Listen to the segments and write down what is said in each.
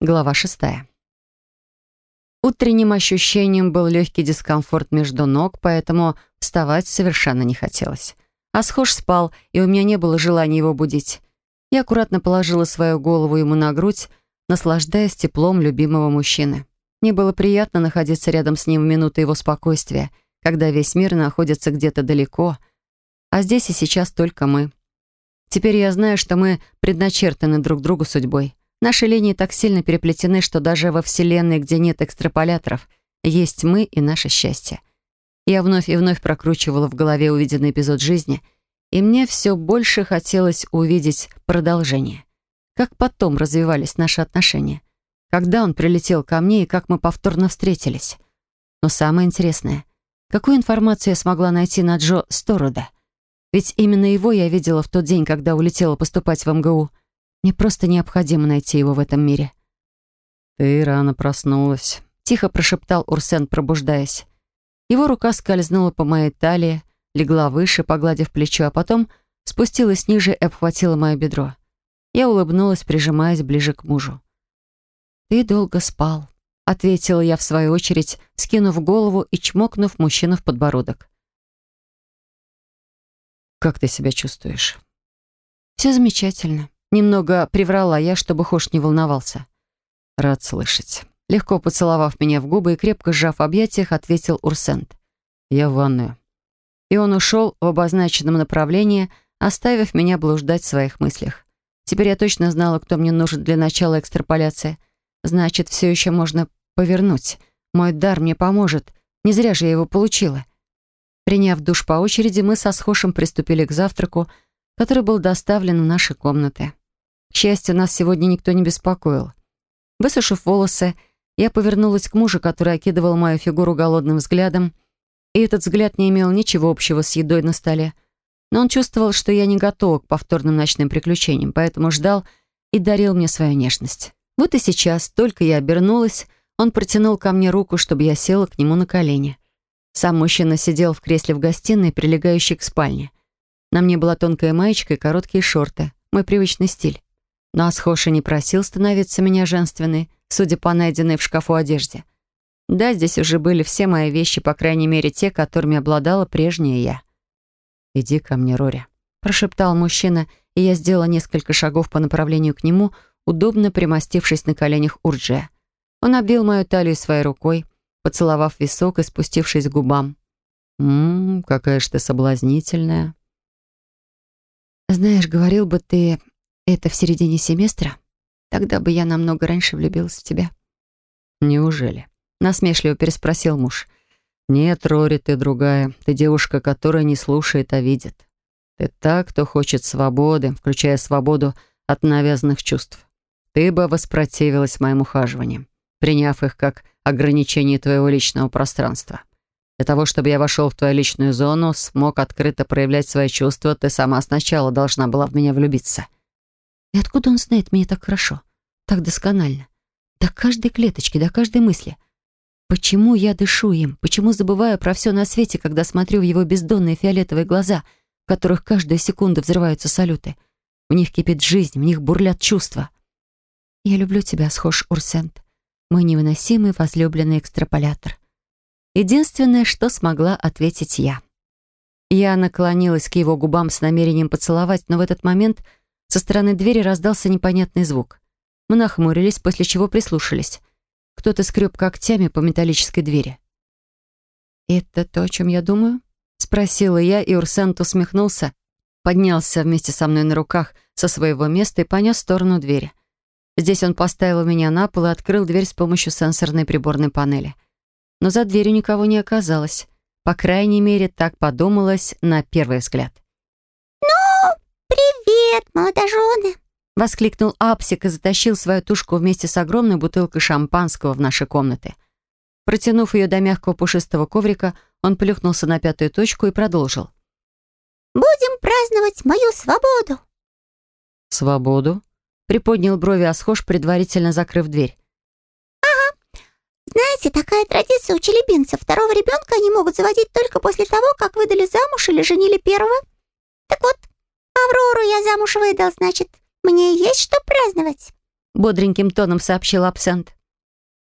Глава шестая. Утренним ощущением был легкий дискомфорт между ног, поэтому вставать совершенно не хотелось. Асхош спал, и у меня не было желания его будить. Я аккуратно положила свою голову ему на грудь, наслаждаясь теплом любимого мужчины. Мне было приятно находиться рядом с ним в минуты его спокойствия, когда весь мир находится где-то далеко, а здесь и сейчас только мы. Теперь я знаю, что мы предначертаны друг другу судьбой. Наши линии так сильно переплетены, что даже во Вселенной, где нет экстраполяторов, есть мы и наше счастье. Я вновь и вновь прокручивала в голове увиденный эпизод жизни, и мне все больше хотелось увидеть продолжение. Как потом развивались наши отношения. Когда он прилетел ко мне и как мы повторно встретились. Но самое интересное, какую информацию я смогла найти на Джо Сторуда? Ведь именно его я видела в тот день, когда улетела поступать в МГУ — мне просто необходимо найти его в этом мире. «Ты рано проснулась», — тихо прошептал Урсен, пробуждаясь. Его рука скользнула по моей талии, легла выше, погладив плечо, а потом спустилась ниже и обхватила мое бедро. Я улыбнулась, прижимаясь ближе к мужу. «Ты долго спал», — ответила я в свою очередь, скинув голову и чмокнув мужчину в подбородок. «Как ты себя чувствуешь?» «Все замечательно. Немного приврала я, чтобы Хош не волновался. Рад слышать. Легко поцеловав меня в губы и крепко сжав в объятиях, ответил Урсент. Я в ванную. И он ушел в обозначенном направлении, оставив меня блуждать в своих мыслях. Теперь я точно знала, кто мне нужен для начала экстраполяции. Значит, все еще можно повернуть. Мой дар мне поможет. Не зря же я его получила. Приняв душ по очереди, мы со Схошем приступили к завтраку, который был доставлен в наши комнаты. К счастью, нас сегодня никто не беспокоил. Высушив волосы, я повернулась к мужу, который окидывал мою фигуру голодным взглядом, и этот взгляд не имел ничего общего с едой на столе. Но он чувствовал, что я не готова к повторным ночным приключениям, поэтому ждал и дарил мне свою нежность. Вот и сейчас, только я обернулась, он протянул ко мне руку, чтобы я села к нему на колени. Сам мужчина сидел в кресле в гостиной, прилегающей к спальне. На мне была тонкая маечка и короткие шорты, мой привычный стиль. Но Асхоша не просил становиться меня женственной, судя по найденной в шкафу одежде. Да, здесь уже были все мои вещи, по крайней мере, те, которыми обладала прежняя я. «Иди ко мне, Рори», — прошептал мужчина, и я сделала несколько шагов по направлению к нему, удобно примостившись на коленях Урджия. Он обвил мою талию своей рукой, поцеловав висок и спустившись к губам. «Ммм, какая ж ты соблазнительная», знаешь, говорил бы ты это в середине семестра, тогда бы я намного раньше влюбилась в тебя. Неужели? Насмешливо переспросил муж. Нет, Рори, ты другая. Ты девушка, которая не слушает, а видит. Ты так, кто хочет свободы, включая свободу от навязанных чувств. Ты бы воспротивилась моим ухаживаниям, приняв их как ограничение твоего личного пространства. Для того, чтобы я вошел в твою личную зону, смог открыто проявлять свои чувства, ты сама сначала должна была в меня влюбиться». «И откуда он знает меня так хорошо? Так досконально? До каждой клеточки, до каждой мысли. Почему я дышу им? Почему забываю про все на свете, когда смотрю в его бездонные фиолетовые глаза, в которых каждую секунду взрываются салюты? В них кипит жизнь, в них бурлят чувства. Я люблю тебя, схож Урсент, мой невыносимый возлюбленный экстраполятор». Единственное, что смогла ответить я. Я наклонилась к его губам с намерением поцеловать, но в этот момент со стороны двери раздался непонятный звук. Мы нахмурились, после чего прислушались. Кто-то скреб когтями по металлической двери. «Это то, о чем я думаю?» — спросила я, и Урсент усмехнулся, поднялся вместе со мной на руках со своего места и понес в сторону двери. Здесь он поставил меня на пол и открыл дверь с помощью сенсорной приборной панели — но за дверью никого не оказалось. По крайней мере, так подумалось на первый взгляд. «Ну, привет, молодожены!» — воскликнул Апсик и затащил свою тушку вместе с огромной бутылкой шампанского в наши комнаты. Протянув ее до мягкого пушистого коврика, он плюхнулся на пятую точку и продолжил. «Будем праздновать мою свободу!» «Свободу?» — приподнял брови Асхош, предварительно закрыв дверь. Знаете, такая традиция у челебинцев. Второго ребенка они могут заводить только после того, как выдали замуж или женили первого. Так вот, Аврору я замуж выдал, значит, мне есть что праздновать. бодреньким тоном сообщил абсент.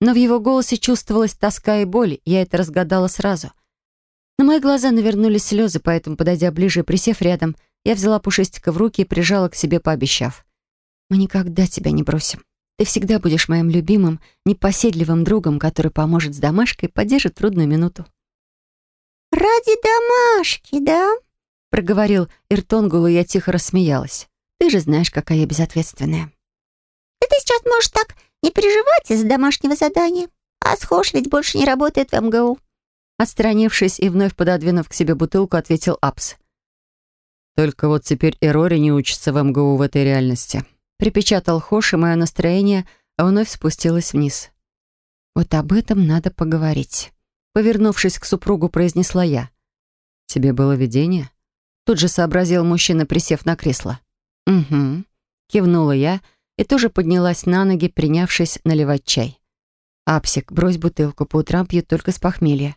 Но в его голосе чувствовалась тоска и боль, я это разгадала сразу. На мои глаза навернулись слезы, поэтому, подойдя ближе и присев рядом, я взяла Пушистика в руки и прижала к себе, пообещав. «Мы никогда тебя не бросим. Ты всегда будешь моим любимым, непоседливым другом, который поможет с домашкой и поддержит трудную минуту». «Ради домашки, да?» — проговорил Иртонгул, и я тихо рассмеялась. «Ты же знаешь, какая я безответственная». «Да ты сейчас можешь так не переживать из-за домашнего задания. А схож ведь больше не работает в МГУ». Отстранившись и вновь пододвинув к себе бутылку, ответил Апс. «Только вот теперь и Рори не учится в МГУ в этой реальности». Припечатал Хош, и мое настроение вновь спустилось вниз. «Вот об этом надо поговорить». Повернувшись к супругу, произнесла я. «Тебе было видение?» Тут же сообразил мужчина, присев на кресло. «Угу», — кивнула я и тоже поднялась на ноги, принявшись наливать чай. «Апсик, брось бутылку, по утрам пьют только с похмелья».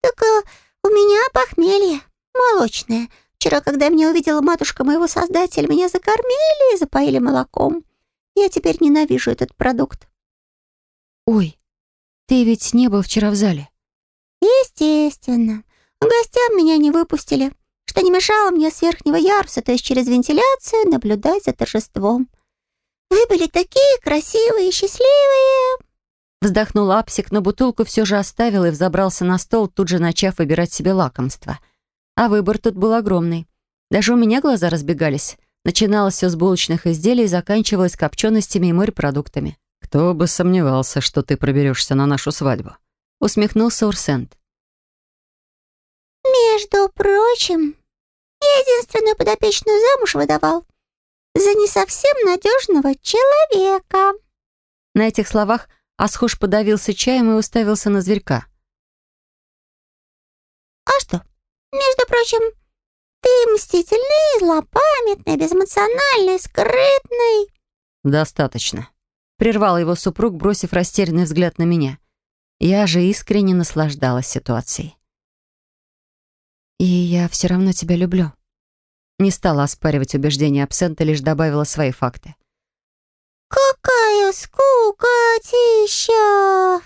«Так э, у меня похмелье, молочное. Вчера, когда меня увидела матушка моего создателя, меня закормили и запоили молоком. Я теперь ненавижу этот продукт». «Ой, ты ведь не был вчера в зале?» «Естественно. Гостям меня не выпустили, что не мешало мне с верхнего яруса, то есть через вентиляцию, наблюдать за торжеством. Вы были такие красивые и счастливые!» Вздохнул Апсик, но бутылку все же оставил и взобрался на стол, тут же начав выбирать себе лакомство. А выбор тут был огромный. Даже у меня глаза разбегались. Начиналось все с булочных изделий и заканчивалось копченостями и морепродуктами. «Кто бы сомневался, что ты проберешься на нашу свадьбу?» Усмехнулся Урсент. «Между прочим, я единственную подопечную замуж выдавал за не совсем надежного человека». На этих словах Асхуш подавился чаем и уставился на зверька. «А что? Между прочим, ты мстительный, злопамятный, безэмоциональный, скрытный». «Достаточно», — прервал его супруг, бросив растерянный взгляд на меня. Я же искренне наслаждалась ситуацией. «И я все равно тебя люблю», не стала оспаривать убеждения абсента, лишь добавила свои факты. «Какая скукотища!»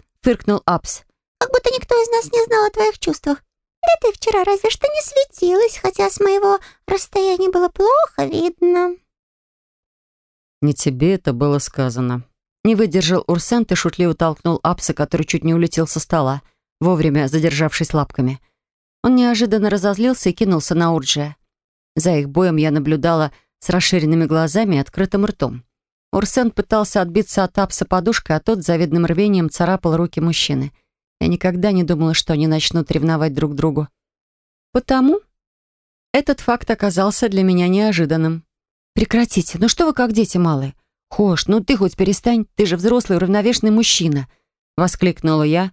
— фыркнул Апс. «Как будто никто из нас не знал о твоих чувствах. Да ты вчера разве что не светилась, хотя с моего расстояния было плохо видно». «Не тебе это было сказано». Не выдержал Урсент и шутливо толкнул Апса, который чуть не улетел со стола, вовремя задержавшись лапками. Он неожиданно разозлился и кинулся на Урджия. За их боем я наблюдала с расширенными глазами и открытым ртом. Урсен пытался отбиться от Апса подушкой, а тот с завидным рвением царапал руки мужчины. Я никогда не думала, что они начнут ревновать друг другу. Потому этот факт оказался для меня неожиданным. «Прекратите, ну что вы как дети малые? Хош, ну ты хоть перестань, ты же взрослый уравновешенный мужчина!» Воскликнула я,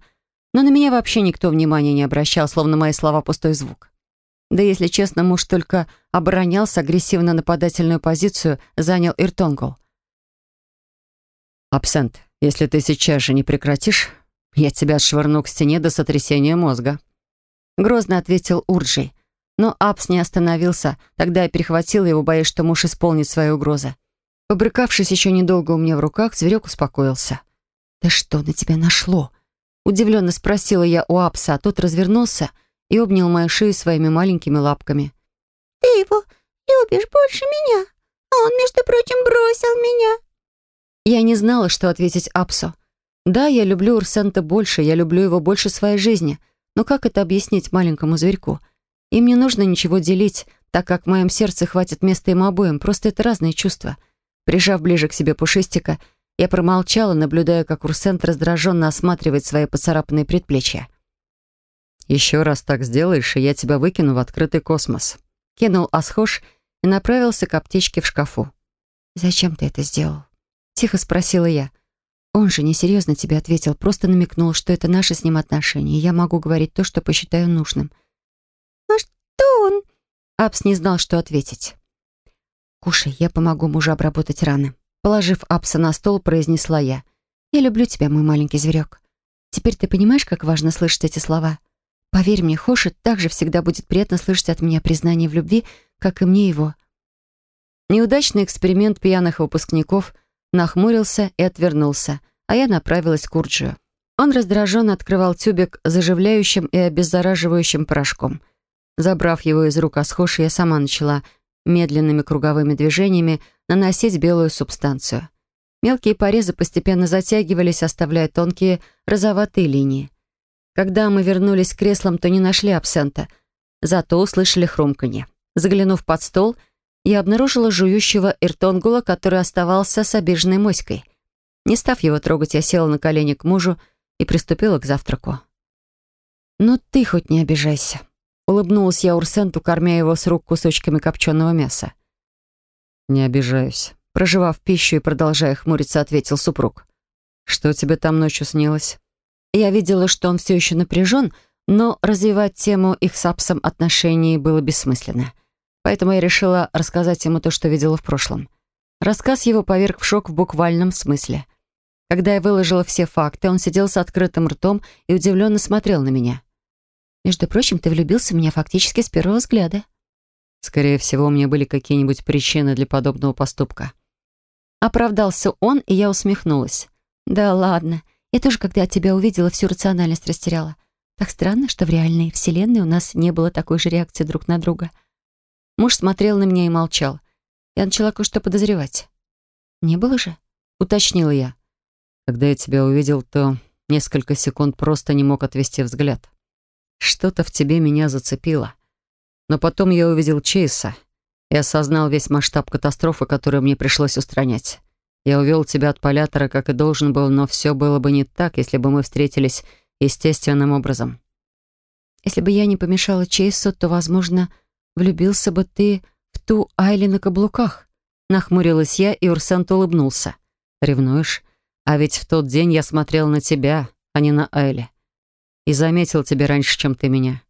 но на меня вообще никто внимания не обращал, словно мои слова пустой звук. Да если честно, муж только оборонялся, агрессивно-нападательную позицию занял Иртонгол. «Абсент, если ты сейчас же не прекратишь, я тебя отшвырну к стене до сотрясения мозга». Грозно ответил Урджий. Но Апс не остановился. Тогда я перехватила его, боясь, что муж исполнит свои угрозы. Побрыкавшись еще недолго у меня в руках, зверек успокоился. «Да что на тебя нашло?» Удивленно спросила я у Апса, а тот развернулся и обнял мою шею своими маленькими лапками. «Ты его любишь больше меня, а он, между прочим, бросил меня». Я не знала, что ответить Апсу. Да, я люблю Урсента больше, я люблю его больше своей жизни, но как это объяснить маленькому зверьку? Им не нужно ничего делить, так как в моем сердце хватит места им обоим, просто это разные чувства. Прижав ближе к себе пушистика, я промолчала, наблюдая, как Урсент раздраженно осматривает свои поцарапанные предплечья. «Еще раз так сделаешь, и я тебя выкину в открытый космос», — кинул Асхош и направился к аптечке в шкафу. «Зачем ты это сделал?» — тихо спросила я. Он же несерьезно тебе ответил, просто намекнул, что это наши с ним отношения, и я могу говорить то, что посчитаю нужным. «А что он?» Апс не знал, что ответить. «Кушай, я помогу мужу обработать раны». Положив Апса на стол, произнесла я. «Я люблю тебя, мой маленький зверек. Теперь ты понимаешь, как важно слышать эти слова?» Поверь мне, Хошет также всегда будет приятно слышать от меня признание в любви, как и мне его. Неудачный эксперимент пьяных выпускников нахмурился и отвернулся, а я направилась к Урджию. Он раздраженно открывал тюбик заживляющим и обеззараживающим порошком. Забрав его из рук Асхоши, я сама начала медленными круговыми движениями наносить белую субстанцию. Мелкие порезы постепенно затягивались, оставляя тонкие розоватые линии. Когда мы вернулись к креслам, то не нашли абсента, зато услышали хрумканье. Заглянув под стол, я обнаружила жующего Иртонгула, который оставался с обиженной моськой. Не став его трогать, я села на колени к мужу и приступила к завтраку. «Ну ты хоть не обижайся», — улыбнулась я Урсенту, кормя его с рук кусочками копченого мяса. «Не обижаюсь», — проживав пищу и продолжая хмуриться, ответил супруг. «Что тебе там ночью снилось?» Я видела, что он все еще напряжен, но развивать тему их с Апсом отношений было бессмысленно. Поэтому я решила рассказать ему то, что видела в прошлом. Рассказ его поверг в шок в буквальном смысле. Когда я выложила все факты, он сидел с открытым ртом и удивленно смотрел на меня. «Между прочим, ты влюбился в меня фактически с первого взгляда». Скорее всего, у меня были какие-нибудь причины для подобного поступка. Оправдался он, и я усмехнулась. «Да ладно. Я тоже, когда тебя увидела, всю рациональность растеряла. Так странно, что в реальной вселенной у нас не было такой же реакции друг на друга». Муж смотрел на меня и молчал. Я начала кое-что подозревать. «Не было же?» — уточнила я. «Когда я тебя увидел, то несколько секунд просто не мог отвести взгляд. Что-то в тебе меня зацепило. Но потом я увидел Чейса и осознал весь масштаб катастрофы, которую мне пришлось устранять. Я увел тебя от полятора, как и должен был, но все было бы не так, если бы мы встретились естественным образом. Если бы я не помешала Чейсу, то, возможно, влюбился бы ты в ту Айли на каблуках. Нахмурилась я, и Урсент улыбнулся. Ревнуешь? А ведь в тот день я смотрел на тебя, а не на Айли. И заметил тебя раньше, чем ты меня.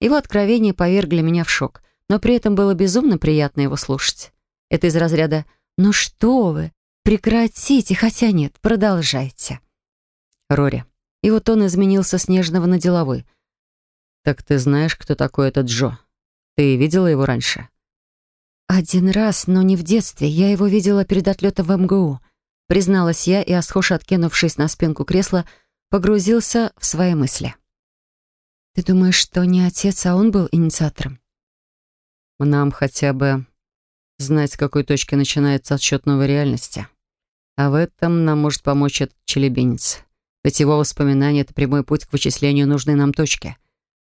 Его откровения повергли меня в шок, но при этом было безумно приятно его слушать. Это из разряда «Ну что вы, прекратите, хотя нет, продолжайте». Рори. Его тон изменился с нежного на деловой. «Так ты знаешь, кто такой этот Джо? Ты видела его раньше?» «Один раз, но не в детстве. Я его видела перед отлетом в МГУ», призналась я, и Асхош, откинувшись на спинку кресла, погрузился в свои мысли. «Ты думаешь, что не отец, а он был инициатором?» «Нам хотя бы знать, с какой точки начинается отсчет новой реальности. А в этом нам может помочь этот челебинец. Ведь его воспоминания — это прямой путь к вычислению нужной нам точки.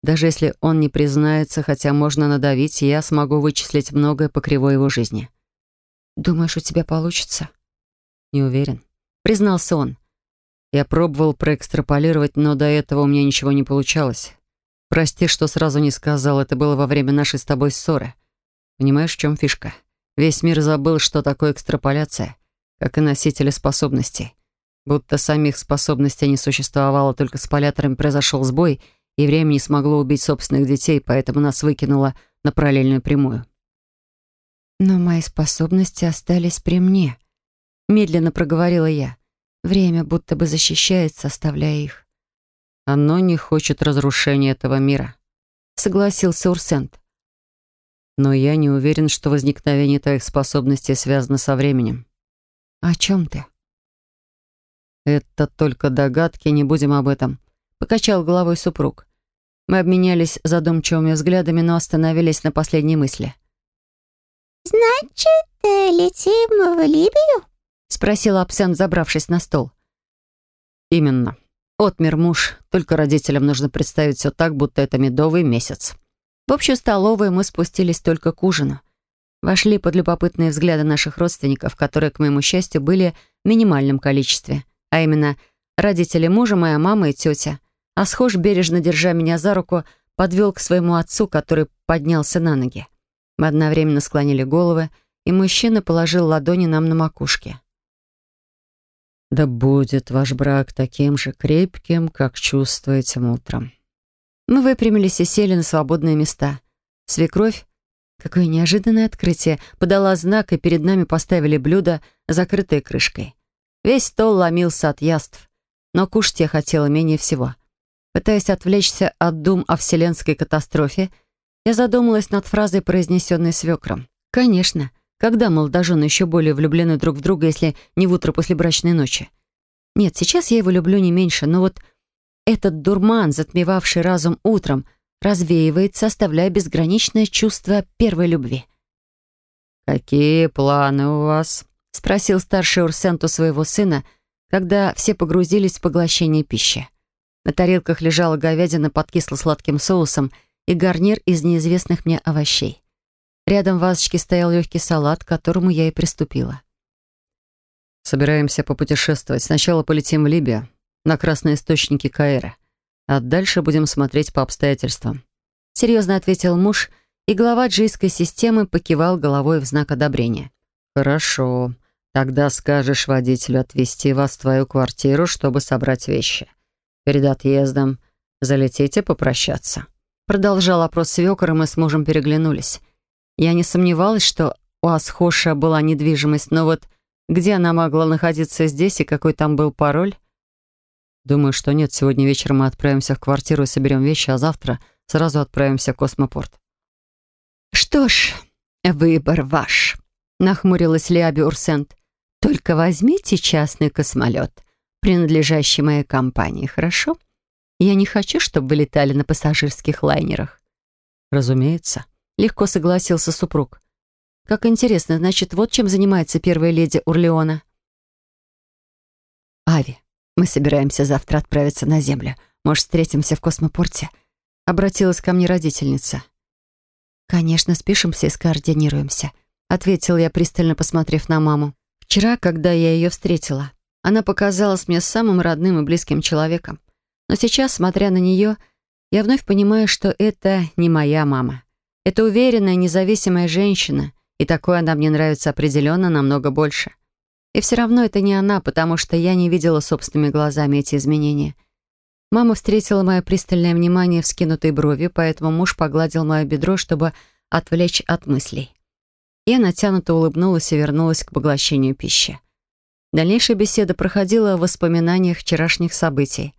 Даже если он не признается, хотя можно надавить, я смогу вычислить многое по кривой его жизни». «Думаешь, у тебя получится?» «Не уверен», — признался он. «Я пробовал проэкстраполировать, но до этого у меня ничего не получалось. Прости, что сразу не сказал, это было во время нашей с тобой ссоры. Понимаешь, в чем фишка? Весь мир забыл, что такое экстраполяция, как и носители способностей. Будто самих способностей не существовало, только с поляторами произошел сбой, и время не смогло убить собственных детей, поэтому нас выкинуло на параллельную прямую. «Но мои способности остались при мне», — медленно проговорила я. Время будто бы защищается, оставляя их. Оно не хочет разрушения этого мира», — согласился Урсент. «Но я не уверен, что возникновение твоих способностей связано со временем». «О чем ты?» «Это только догадки, не будем об этом», — покачал головой супруг. Мы обменялись задумчивыми взглядами, но остановились на последней мысли. «Значит, э, летим в Либию?» — спросил Абсент, забравшись на стол. «Именно», Отмер муж, только родителям нужно представить все так, будто это медовый месяц. В общую столовую мы спустились только к ужину. Вошли под любопытные взгляды наших родственников, которые, к моему счастью, были в минимальном количестве. А именно, родители мужа, моя мама и тетя. А схож, бережно держа меня за руку, подвел к своему отцу, который поднялся на ноги. Мы одновременно склонили головы, и мужчина положил ладони нам на макушке. Да будет ваш брак таким же крепким, как чувствуете утром. Мы выпрямились и сели на свободные места. Свекровь, какое неожиданное открытие, подала знак, и перед нами поставили блюдо, закрытое крышкой. Весь стол ломился от яств, но кушать я хотела менее всего. Пытаясь отвлечься от дум о вселенской катастрофе, я задумалась над фразой, произнесенной свекром. Конечно, Когда молодожены еще более влюблены друг в друга, если не в утро после брачной ночи? Нет, сейчас я его люблю не меньше, но вот этот дурман, затмевавший разум утром, развеивается, оставляя безграничное чувство первой любви. «Какие планы у вас?» — спросил старший Урсент у своего сына, когда все погрузились в поглощение пищи. На тарелках лежала говядина под кисло-сладким соусом и гарнир из неизвестных мне овощей. Рядом в вазочке стоял легкий салат, к которому я и приступила. «Собираемся попутешествовать. Сначала полетим в Либию, на красные источники Каира, а дальше будем смотреть по обстоятельствам». Серьезно ответил муж, и глава джийской системы покивал головой в знак одобрения. «Хорошо. Тогда скажешь водителю отвезти вас в твою квартиру, чтобы собрать вещи. Перед отъездом залетите попрощаться». Продолжал опрос свекор, и мы с мужем переглянулись. Я не сомневалась, что у Асхоша была недвижимость, но вот где она могла находиться здесь и какой там был пароль? Думаю, что нет. Сегодня вечером мы отправимся в квартиру и соберем вещи, а завтра сразу отправимся в космопорт. «Что ж, выбор ваш», — нахмурилась Лиаби Урсент. «Только возьмите частный космолет, принадлежащий моей компании, хорошо? Я не хочу, чтобы вы летали на пассажирских лайнерах». «Разумеется», Легко согласился супруг. Как интересно, значит, вот чем занимается первая леди Урлеона. Ави, мы собираемся завтра отправиться на Землю. Может, встретимся в космопорте? Обратилась ко мне родительница. Конечно, спишемся и скоординируемся, ответил я, пристально посмотрев на маму. Вчера, когда я ее встретила, она показалась мне самым родным и близким человеком. Но сейчас, смотря на нее, я вновь понимаю, что это не моя мама. Это уверенная, независимая женщина, и такой она мне нравится определенно намного больше. И все равно это не она, потому что я не видела собственными глазами эти изменения. Мама встретила мое пристальное внимание вскинутой бровью, поэтому муж погладил мое бедро, чтобы отвлечь от мыслей. Я натянуто улыбнулась и вернулась к поглощению пищи. Дальнейшая беседа проходила в воспоминаниях вчерашних событий.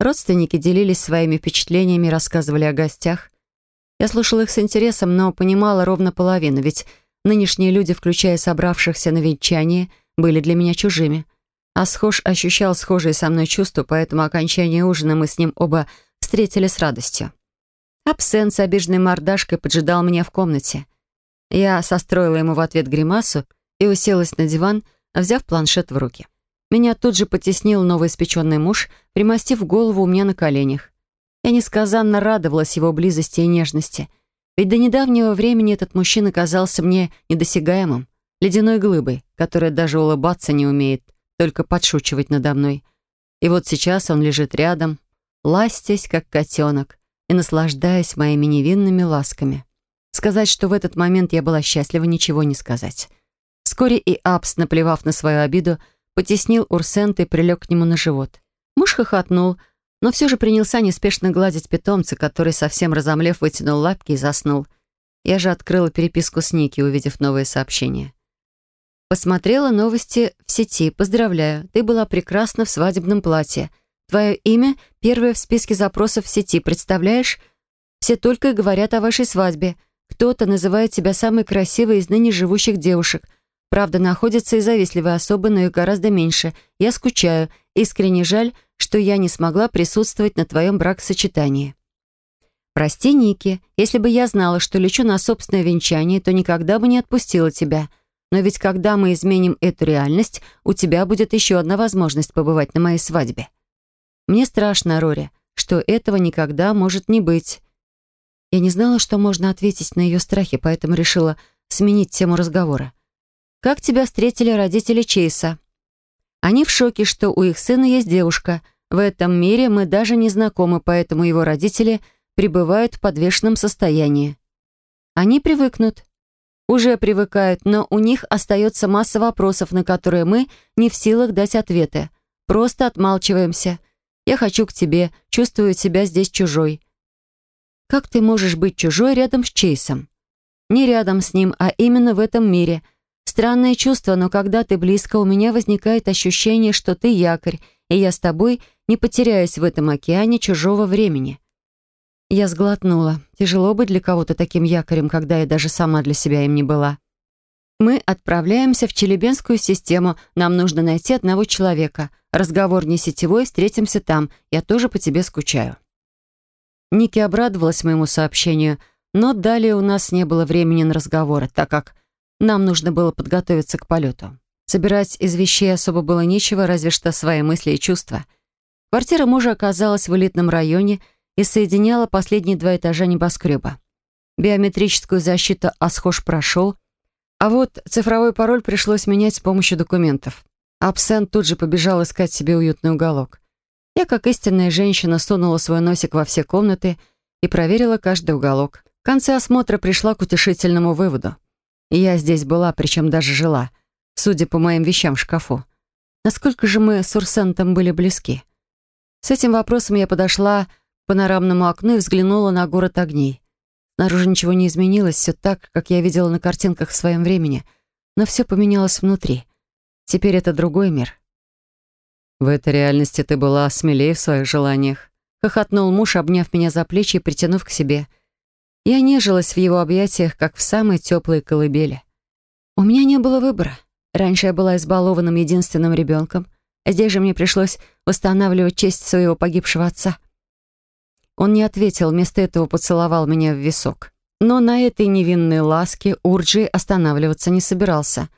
Родственники делились своими впечатлениями, рассказывали о гостях, я слушала их с интересом, но понимала ровно половину, ведь нынешние люди, включая собравшихся на венчание, были для меня чужими. А схож ощущал схожие со мной чувства, поэтому окончание ужина мы с ним оба встретили с радостью. Абсент с обиженной мордашкой поджидал меня в комнате. Я состроила ему в ответ гримасу и уселась на диван, взяв планшет в руки. Меня тут же потеснил новоиспеченный муж, примостив голову у меня на коленях. Я несказанно радовалась его близости и нежности. Ведь до недавнего времени этот мужчина казался мне недосягаемым, ледяной глыбой, которая даже улыбаться не умеет, только подшучивать надо мной. И вот сейчас он лежит рядом, ластясь, как котенок, и наслаждаясь моими невинными ласками. Сказать, что в этот момент я была счастлива, ничего не сказать. Вскоре и Апс, наплевав на свою обиду, потеснил Урсента и прилег к нему на живот. Муж хохотнул, но все же принялся неспешно гладить питомца, который, совсем разомлев, вытянул лапки и заснул. Я же открыла переписку с Ники, увидев новые сообщения. Посмотрела новости в сети. Поздравляю, ты была прекрасна в свадебном платье. Твое имя первое в списке запросов в сети, представляешь? Все только и говорят о вашей свадьбе. Кто-то называет тебя самой красивой из ныне живущих девушек. Правда, находятся и завистливые особы, но их гораздо меньше. Я скучаю. Искренне жаль, что я не смогла присутствовать на твоем бракосочетании. Прости, Ники, если бы я знала, что лечу на собственное венчание, то никогда бы не отпустила тебя. Но ведь когда мы изменим эту реальность, у тебя будет еще одна возможность побывать на моей свадьбе. Мне страшно, Рори, что этого никогда может не быть. Я не знала, что можно ответить на ее страхи, поэтому решила сменить тему разговора. «Как тебя встретили родители Чейса?» Они в шоке, что у их сына есть девушка. В этом мире мы даже не знакомы, поэтому его родители пребывают в подвешенном состоянии. Они привыкнут. Уже привыкают, но у них остается масса вопросов, на которые мы не в силах дать ответы. Просто отмалчиваемся. Я хочу к тебе, чувствую себя здесь чужой. Как ты можешь быть чужой рядом с Чейсом? Не рядом с ним, а именно в этом мире – Странное чувство, но когда ты близко, у меня возникает ощущение, что ты якорь, и я с тобой не потеряюсь в этом океане чужого времени. Я сглотнула. Тяжело быть для кого-то таким якорем, когда я даже сама для себя им не была. Мы отправляемся в Челебенскую систему. Нам нужно найти одного человека. Разговор не сетевой, встретимся там. Я тоже по тебе скучаю». Ники обрадовалась моему сообщению, но далее у нас не было времени на разговоры, так как нам нужно было подготовиться к полету. Собирать из вещей особо было нечего, разве что свои мысли и чувства. Квартира мужа оказалась в элитном районе и соединяла последние два этажа небоскреба. Биометрическую защиту Асхош прошел, а вот цифровой пароль пришлось менять с помощью документов. Абсент тут же побежал искать себе уютный уголок. Я, как истинная женщина, сунула свой носик во все комнаты и проверила каждый уголок. В конце осмотра пришла к утешительному выводу. Я здесь была, причем даже жила, судя по моим вещам в шкафу. Насколько же мы с Урсентом были близки? С этим вопросом я подошла к панорамному окну и взглянула на город огней. Снаружи ничего не изменилось, все так, как я видела на картинках в своем времени, но все поменялось внутри. Теперь это другой мир. В этой реальности ты была смелее в своих желаниях. Хохотнул муж, обняв меня за плечи и притянув к себе. Я нежилась в его объятиях, как в самой теплой колыбели. У меня не было выбора. Раньше я была избалованным единственным ребенком, а здесь же мне пришлось восстанавливать честь своего погибшего отца. Он не ответил, вместо этого поцеловал меня в висок. Но на этой невинной ласке Урджи останавливаться не собирался.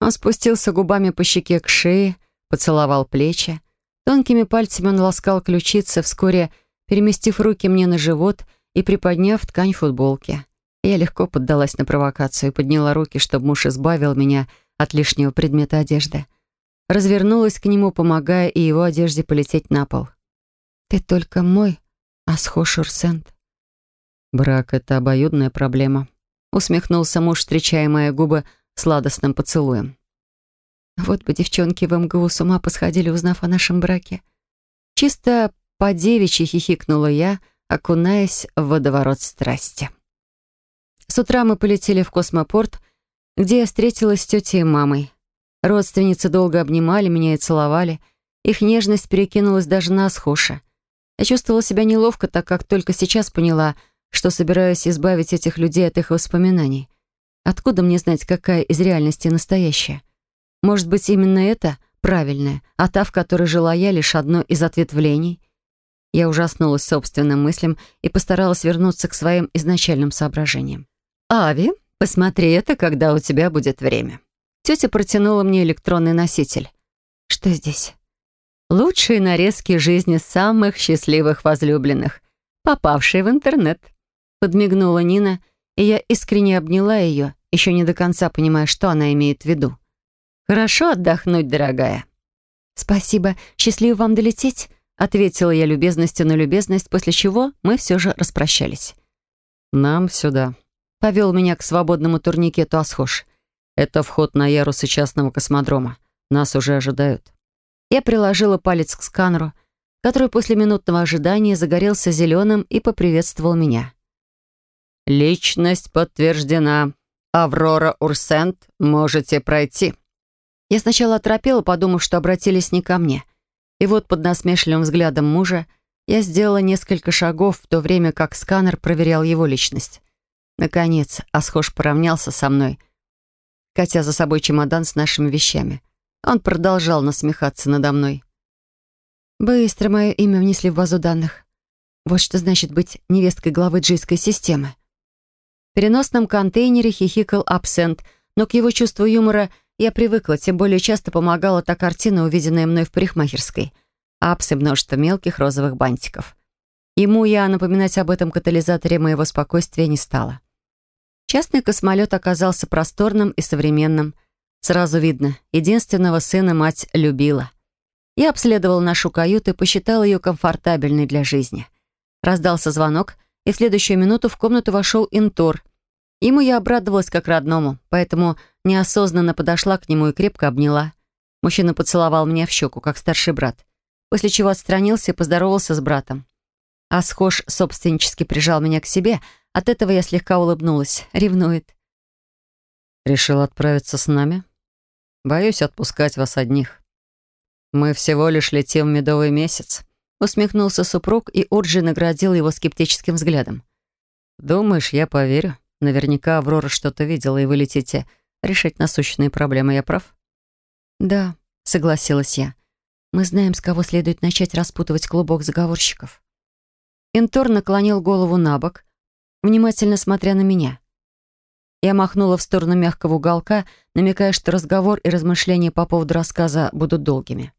Он спустился губами по щеке к шее, поцеловал плечи. Тонкими пальцами он ласкал ключицы, вскоре переместив руки мне на живот и приподняв ткань футболки. Я легко поддалась на провокацию и подняла руки, чтобы муж избавил меня от лишнего предмета одежды. Развернулась к нему, помогая и его одежде полететь на пол. «Ты только мой», Асхош Урсент. Брак — это обоюдная проблема. Усмехнулся муж, встречая мои губы сладостным поцелуем. Вот бы девчонки в МГУ с ума посходили, узнав о нашем браке. Чисто по-девичьи хихикнула я, окунаясь в водоворот страсти. С утра мы полетели в космопорт, где я встретилась с тетей и мамой. Родственницы долго обнимали меня и целовали. Их нежность перекинулась даже на Асхоша. Я чувствовала себя неловко, так как только сейчас поняла, что собираюсь избавить этих людей от их воспоминаний. Откуда мне знать, какая из реальности настоящая? Может быть, именно это правильное, а та, в которой жила я, лишь одно из ответвлений? Я ужаснулась собственным мыслям и постаралась вернуться к своим изначальным соображениям. «Ави, посмотри это, когда у тебя будет время». Тетя протянула мне электронный носитель. «Что здесь?» Лучшие нарезки жизни самых счастливых возлюбленных, попавшие в интернет. Подмигнула Нина, и я искренне обняла ее, еще не до конца понимая, что она имеет в виду. «Хорошо отдохнуть, дорогая». «Спасибо. Счастливо вам долететь», — ответила я любезностью на любезность, после чего мы все же распрощались. «Нам сюда», — повел меня к свободному турникету Асхош. «Это вход на ярусы частного космодрома. Нас уже ожидают». Я приложила палец к сканеру, который после минутного ожидания загорелся зеленым и поприветствовал меня. «Личность подтверждена. Аврора Урсент, можете пройти». Я сначала оторопела, подумав, что обратились не ко мне. И вот под насмешливым взглядом мужа я сделала несколько шагов, в то время как сканер проверял его личность. Наконец, Асхош поравнялся со мной, катя за собой чемодан с нашими вещами. Он продолжал насмехаться надо мной. Быстро мое имя внесли в базу данных. Вот что значит быть невесткой главы джийской системы. В переносном контейнере хихикал абсент, но к его чувству юмора я привыкла, тем более часто помогала та картина, увиденная мной в парикмахерской. Апс и множество мелких розовых бантиков. Ему я напоминать об этом катализаторе моего спокойствия не стала. Частный космолет оказался просторным и современным – Сразу видно, единственного сына мать любила. Я обследовал нашу каюту и посчитал ее комфортабельной для жизни. Раздался звонок, и в следующую минуту в комнату вошел Интор. Ему я обрадовалась как родному, поэтому неосознанно подошла к нему и крепко обняла. Мужчина поцеловал меня в щеку, как старший брат, после чего отстранился и поздоровался с братом. А схож собственнически прижал меня к себе, от этого я слегка улыбнулась, ревнует. «Решил отправиться с нами?» Боюсь отпускать вас одних. Мы всего лишь летим в медовый месяц. Усмехнулся супруг, и Урджи наградил его скептическим взглядом. «Думаешь, я поверю? Наверняка Аврора что-то видела, и вы летите решить насущные проблемы, я прав? Да, согласилась я. Мы знаем, с кого следует начать распутывать клубок заговорщиков. Интор наклонил голову на бок, внимательно смотря на меня. Я махнула в сторону мягкого уголка, намекая, что разговор и размышления по поводу рассказа будут долгими.